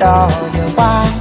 到夜晚。